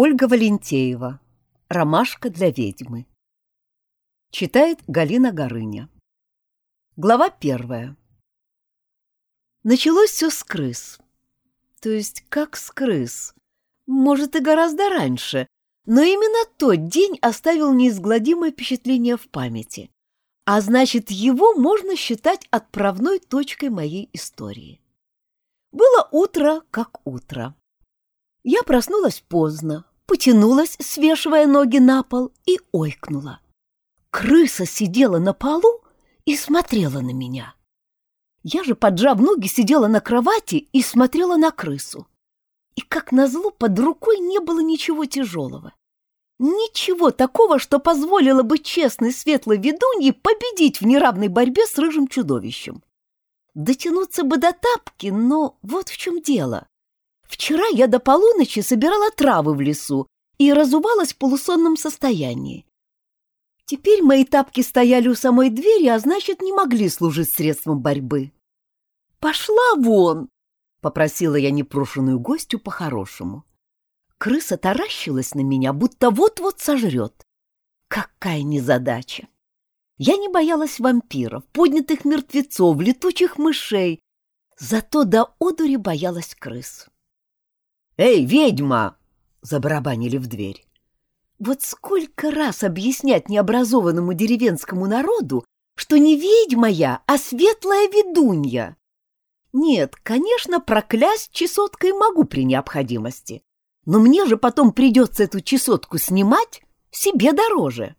Ольга Валентеева. Ромашка для ведьмы. Читает Галина Горыня. Глава первая. Началось все с крыс. То есть как с крыс? Может, и гораздо раньше, но именно тот день оставил неизгладимое впечатление в памяти. А значит, его можно считать отправной точкой моей истории. Было утро, как утро. Я проснулась поздно, потянулась, свешивая ноги на пол, и ойкнула. Крыса сидела на полу и смотрела на меня. Я же, поджав ноги, сидела на кровати и смотрела на крысу. И, как назло, под рукой не было ничего тяжелого. Ничего такого, что позволило бы честной светлой ведунье победить в неравной борьбе с рыжим чудовищем. Дотянуться бы до тапки, но вот в чем дело. Вчера я до полуночи собирала травы в лесу и разувалась в полусонном состоянии. Теперь мои тапки стояли у самой двери, а значит, не могли служить средством борьбы. «Пошла вон!» — попросила я непрошенную гостью по-хорошему. Крыса таращилась на меня, будто вот-вот сожрет. Какая незадача! Я не боялась вампиров, поднятых мертвецов, летучих мышей, зато до одури боялась крыс. «Эй, ведьма!» — забарабанили в дверь. Вот сколько раз объяснять необразованному деревенскому народу, что не ведьма я, а светлая ведунья? Нет, конечно, проклясть чесоткой могу при необходимости, но мне же потом придется эту чесотку снимать себе дороже.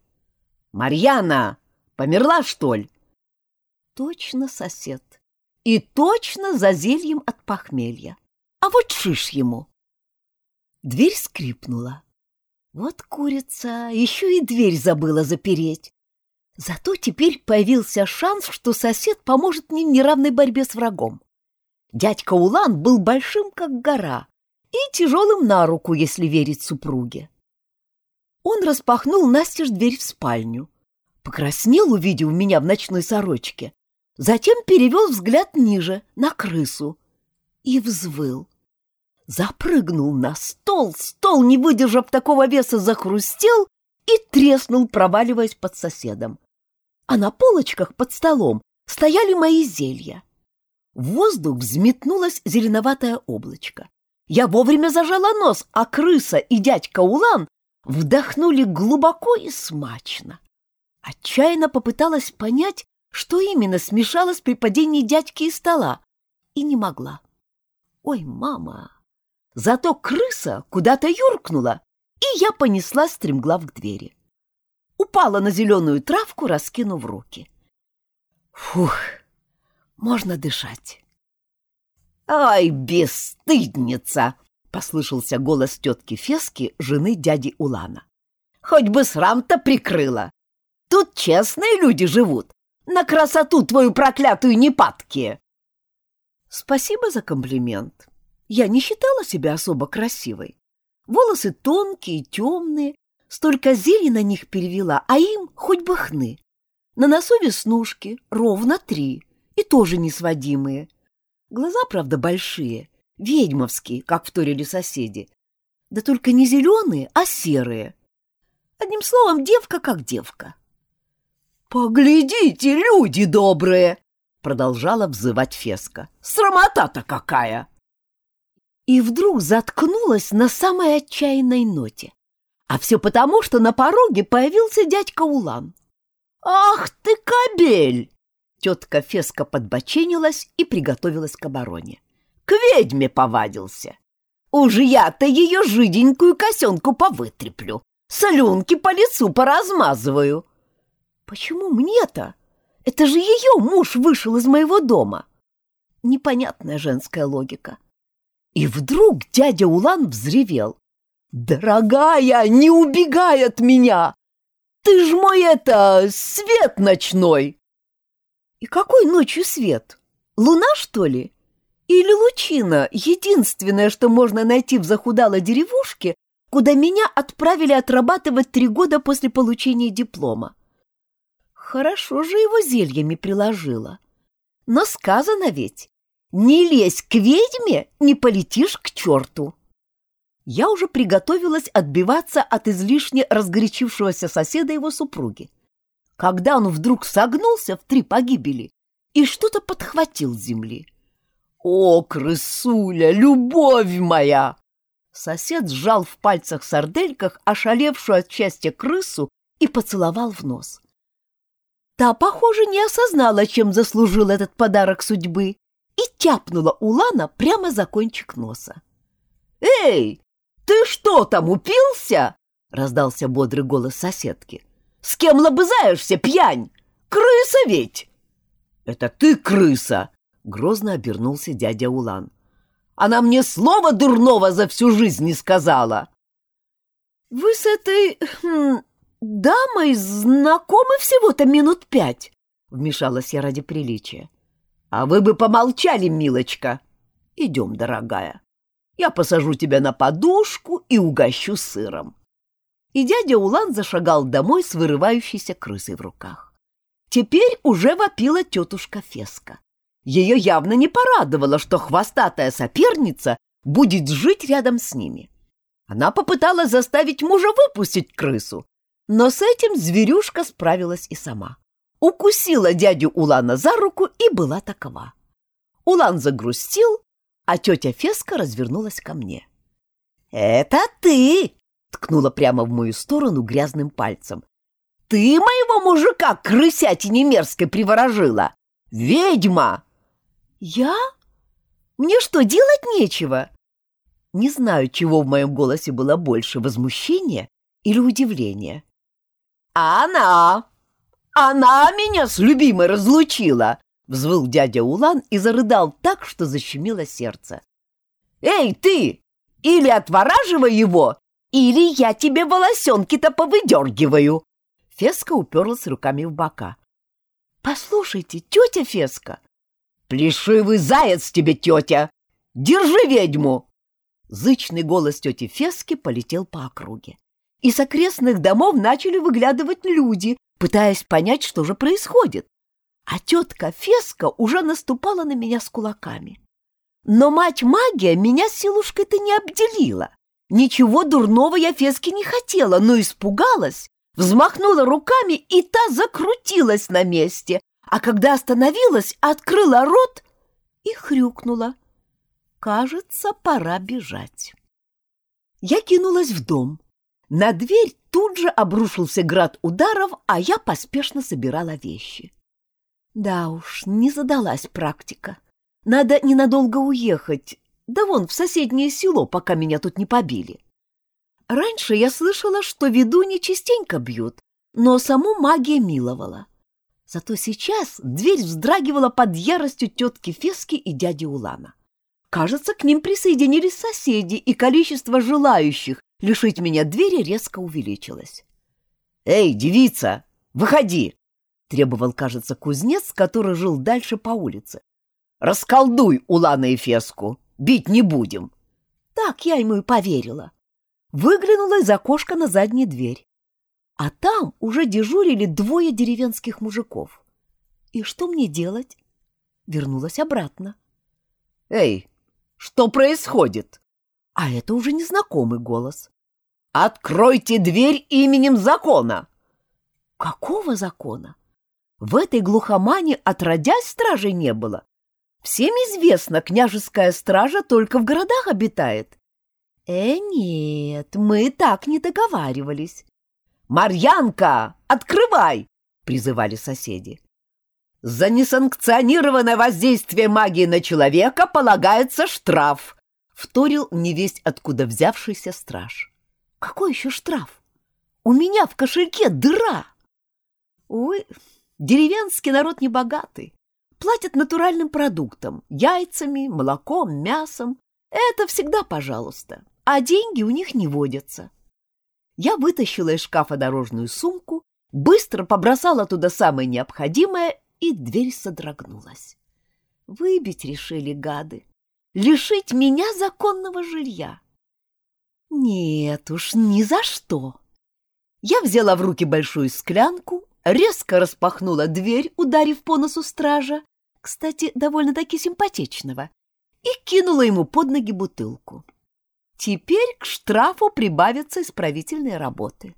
«Марьяна, померла, что ли?» Точно сосед. И точно за зельем от похмелья. А вот шиш ему. Дверь скрипнула. Вот курица, еще и дверь забыла запереть. Зато теперь появился шанс, что сосед поможет мне в неравной борьбе с врагом. Дядька Улан был большим, как гора, и тяжелым на руку, если верить супруге. Он распахнул настежь дверь в спальню, покраснел, увидев меня в ночной сорочке, затем перевел взгляд ниже, на крысу, и взвыл запрыгнул на стол, стол, не выдержав такого веса, захрустел и треснул, проваливаясь под соседом. А на полочках под столом стояли мои зелья. В воздух взметнулось зеленоватое облачко. Я вовремя зажала нос, а крыса и дядька Улан вдохнули глубоко и смачно. Отчаянно попыталась понять, что именно смешалось при падении дядьки из стола, и не могла. «Ой, мама, Зато крыса куда-то юркнула, и я понесла стремглав к двери. Упала на зеленую травку, раскинув руки. Фух, можно дышать. «Ай, бесстыдница!» — послышался голос тетки Фески, жены дяди Улана. «Хоть бы срам-то прикрыла! Тут честные люди живут, на красоту твою проклятую непадки!» «Спасибо за комплимент. Я не считала себя особо красивой. Волосы тонкие, темные, столько зелени на них перевела, а им хоть бы хны. На носу веснушки, ровно три, и тоже несводимые. Глаза, правда, большие, ведьмовские, как вторили соседи. Да только не зеленые, а серые. Одним словом, девка как девка. «Поглядите, люди добрые!» — продолжала взывать Феска. «Срамота-то какая!» И вдруг заткнулась на самой отчаянной ноте. А все потому, что на пороге появился дядька Улан. «Ах ты, кобель!» Тетка Феска подбоченилась и приготовилась к обороне. «К ведьме повадился! Уж я-то ее жиденькую косенку повытреплю, солюнки по лицу поразмазываю!» «Почему мне-то? Это же ее муж вышел из моего дома!» Непонятная женская логика. И вдруг дядя Улан взревел. «Дорогая, не убегай от меня! Ты ж мой это, свет ночной!» «И какой ночью свет? Луна, что ли? Или лучина, единственное, что можно найти в захудалой деревушке, куда меня отправили отрабатывать три года после получения диплома?» Хорошо же его зельями приложила. Но сказано ведь, не лезь к ведьме, не полетишь к черту. я уже приготовилась отбиваться от излишне разгорячившегося соседа его супруги, когда он вдруг согнулся в три погибели и что-то подхватил с земли. «О, крысуля, любовь моя!» Сосед сжал в пальцах сардельках ошалевшую от счастья крысу и поцеловал в нос. Та, похоже, не осознала, чем заслужил этот подарок судьбы, и тяпнула Улана прямо за кончик носа. «Эй, ты что там, упился?» — раздался бодрый голос соседки. «С кем лобызаешься, пьянь? Крыса ведь!» «Это ты крыса!» — грозно обернулся дядя Улан. «Она мне слова дурного за всю жизнь не сказала!» «Вы с этой... Хм, дамой знакомы всего-то минут пять», — вмешалась я ради приличия. «А вы бы помолчали, милочка. Идем, дорогая. Я посажу тебя на подушку и угощу сыром». И дядя Улан зашагал домой с вырывающейся крысой в руках. Теперь уже вопила тетушка Феска. Ее явно не порадовало, что хвостатая соперница будет жить рядом с ними. Она попыталась заставить мужа выпустить крысу, но с этим зверюшка справилась и сама. Укусила дядю Улана за руку и была такова. Улан загрустил, а тетя Феска развернулась ко мне. «Это ты!» — ткнула прямо в мою сторону грязным пальцем. «Ты моего мужика крысятине мерзкой приворожила! Ведьма!» «Я? Мне что, делать нечего?» Не знаю, чего в моем голосе было больше, возмущения или удивления. «Она! Она меня с любимой разлучила!» — взвыл дядя Улан и зарыдал так, что защемило сердце. «Эй, ты! Или отвораживай его, или я тебе волосенки-то повыдергиваю!» Феска уперлась руками в бока. «Послушайте, тетя Феска!» «Плешивый заяц тебе, тетя! Держи ведьму!» Зычный голос тети Фески полетел по округе и с окрестных домов начали выглядывать люди, пытаясь понять, что же происходит. А тетка Феска уже наступала на меня с кулаками. Но мать-магия меня силушкой-то не обделила. Ничего дурного я Феске не хотела, но испугалась, взмахнула руками, и та закрутилась на месте, а когда остановилась, открыла рот и хрюкнула. Кажется, пора бежать. Я кинулась в дом, на дверь тут же обрушился град ударов, а я поспешно собирала вещи. Да уж, не задалась практика. Надо ненадолго уехать, да вон в соседнее село, пока меня тут не побили. Раньше я слышала, что ведуни частенько бьют, но саму магия миловала. Зато сейчас дверь вздрагивала под яростью тетки Фески и дяди Улана. Кажется, к ним присоединились соседи, и количество желающих лишить меня двери резко увеличилось. «Эй, девица, выходи!» — требовал, кажется, кузнец, который жил дальше по улице. «Расколдуй Улана и Феску, бить не будем!» Так я ему и поверила. Выглянула из окошка на заднюю дверь. А там уже дежурили двое деревенских мужиков. И что мне делать? Вернулась обратно. «Эй, что происходит?» А это уже незнакомый голос. «Откройте дверь именем закона!» «Какого закона? В этой глухомане отродясь стражей не было. Всем известно, княжеская стража только в городах обитает. Э, нет, мы так не договаривались. «Марьянка, открывай!» — призывали соседи. «За несанкционированное воздействие магии на человека полагается штраф», вторил невесть откуда взявшийся страж. Какой еще штраф? У меня в кошельке дыра. Ой, деревенский народ небогатый. Платят натуральным продуктом, яйцами, молоком, мясом. Это всегда пожалуйста. А деньги у них не водятся. Я вытащила из шкафа дорожную сумку, быстро побросала туда самое необходимое, и дверь содрогнулась. Выбить решили гады лишить меня законного жилья. Нет уж, ни за что. Я взяла в руки большую склянку, резко распахнула дверь, ударив по носу стража, кстати, довольно-таки симпатичного, и кинула ему под ноги бутылку. Теперь к штрафу прибавятся исправительные работы.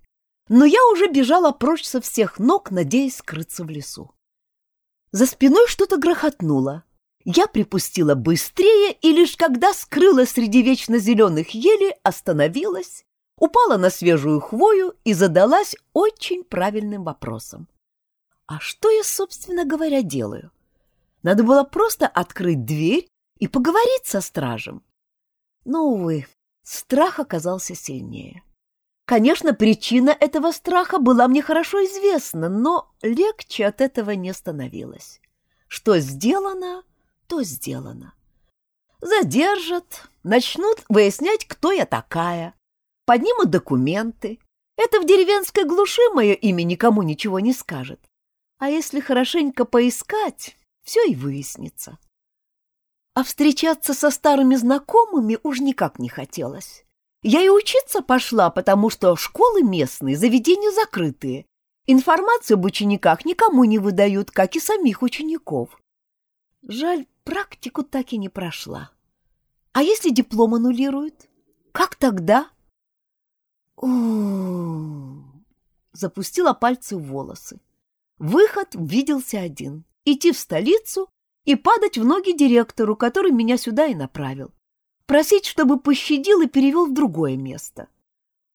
Но я уже бежала прочь со всех ног, надеясь скрыться в лесу. За спиной что-то грохотнуло. Я припустила быстрее, и лишь когда скрылась среди вечно зеленых елей, остановилась, упала на свежую хвою и задалась очень правильным вопросом. А что я, собственно говоря, делаю? Надо было просто открыть дверь и поговорить со стражем. Но, увы, страх оказался сильнее. Конечно, причина этого страха была мне хорошо известна, но легче от этого не становилось. Что сделано, то сделано. Задержат, начнут выяснять, кто я такая, поднимут документы. Это в деревенской глуши мое имя никому ничего не скажет. А если хорошенько поискать, все и выяснится. А встречаться со старыми знакомыми уж никак не хотелось. Я и учиться пошла, потому что школы местные, заведения закрытые. Информацию об учениках никому не выдают, как и самих учеников. Жаль, практику так и не прошла. А если диплом аннулируют? Как тогда? О, запустила пальцы в волосы. Выход виделся один — идти в столицу и падать в ноги директору, который меня сюда и направил. Просить, чтобы пощадил и перевел в другое место.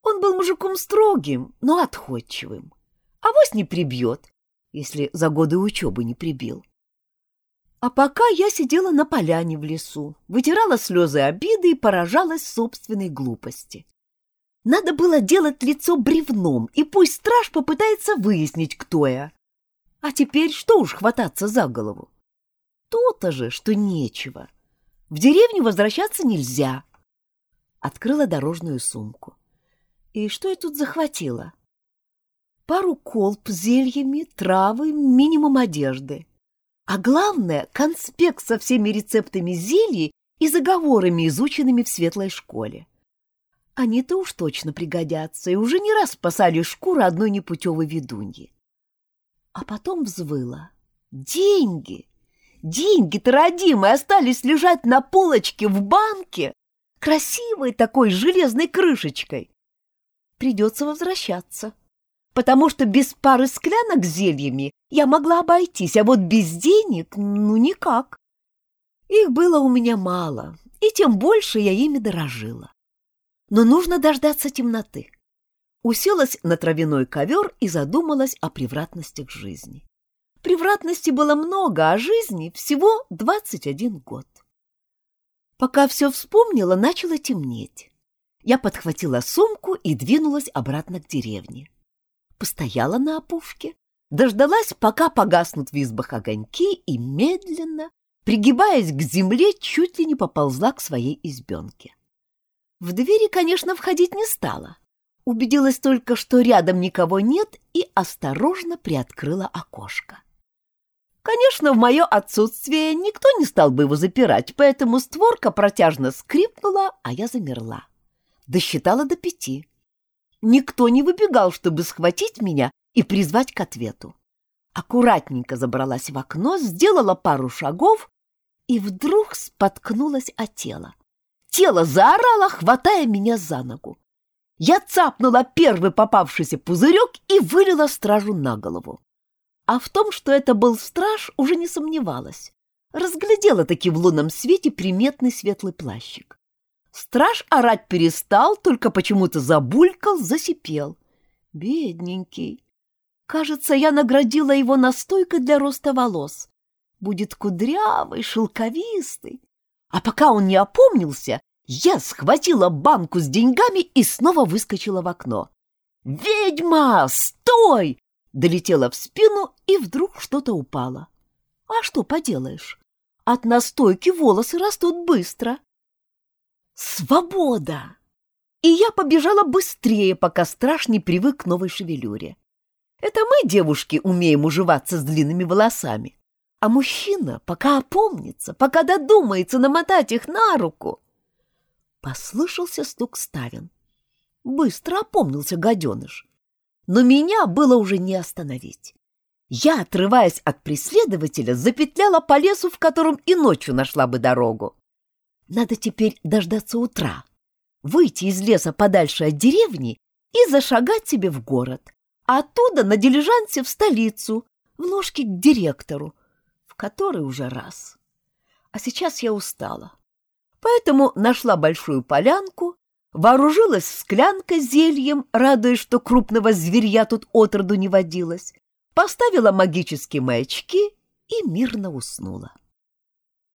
Он был мужиком строгим, но отходчивым. Авось не прибьет, если за годы учебы не прибил. А пока я сидела на поляне в лесу, вытирала слезы обиды и поражалась собственной глупости. Надо было делать лицо бревном, и пусть страж попытается выяснить, кто я. А теперь что уж хвататься за голову? То-то же, что нечего. В деревню возвращаться нельзя. Открыла дорожную сумку. И что я тут захватила? Пару колб с зельями, травы, минимум одежды. А главное — конспект со всеми рецептами зелий и заговорами, изученными в светлой школе. Они-то уж точно пригодятся, и уже не раз спасали шкуру одной непутевой ведуньи. А потом взвыла. Деньги! Деньги-то родимые остались лежать на полочке в банке, красивой такой железной крышечкой. Придется возвращаться потому что без пары склянок с зельями я могла обойтись, а вот без денег ну никак. Их было у меня мало, и тем больше я ими дорожила. Но нужно дождаться темноты. Уселась на травяной ковер и задумалась о превратностях жизни. Превратностей было много, а жизни всего 21 год. Пока все вспомнила, начало темнеть. Я подхватила сумку и двинулась обратно к деревне постояла на опушке, дождалась, пока погаснут в избах огоньки, и медленно, пригибаясь к земле, чуть ли не поползла к своей избенке. В двери, конечно, входить не стала. Убедилась только, что рядом никого нет, и осторожно приоткрыла окошко. Конечно, в мое отсутствие никто не стал бы его запирать, поэтому створка протяжно скрипнула, а я замерла. Досчитала до пяти. Никто не выбегал, чтобы схватить меня и призвать к ответу. Аккуратненько забралась в окно, сделала пару шагов и вдруг споткнулась о тело. Тело заорало, хватая меня за ногу. Я цапнула первый попавшийся пузырек и вылила стражу на голову. А в том, что это был страж, уже не сомневалась. Разглядела таки в лунном свете приметный светлый плащик. Страж орать перестал, только почему-то забулькал, засипел. Бедненький. Кажется, я наградила его настойкой для роста волос. Будет кудрявый, шелковистый. А пока он не опомнился, я схватила банку с деньгами и снова выскочила в окно. «Ведьма, стой!» Долетела в спину, и вдруг что-то упало. А что поделаешь? От настойки волосы растут быстро. Свобода! И я побежала быстрее, пока страж не привык к новой шевелюре. Это мы, девушки, умеем уживаться с длинными волосами. А мужчина пока опомнится, пока додумается намотать их на руку. Послышался стук ставен. Быстро опомнился гаденыш. Но меня было уже не остановить. Я, отрываясь от преследователя, запетляла по лесу, в котором и ночью нашла бы дорогу. Надо теперь дождаться утра. выйти из леса подальше от деревни и зашагать себе в город, а оттуда на дилижансе в столицу, в ножки к директору, в который уже раз. А сейчас я устала. Поэтому нашла большую полянку, вооружилась склянкой зельем, радуясь, что крупного зверья тут отроду не водилось, поставила магические маячки и мирно уснула.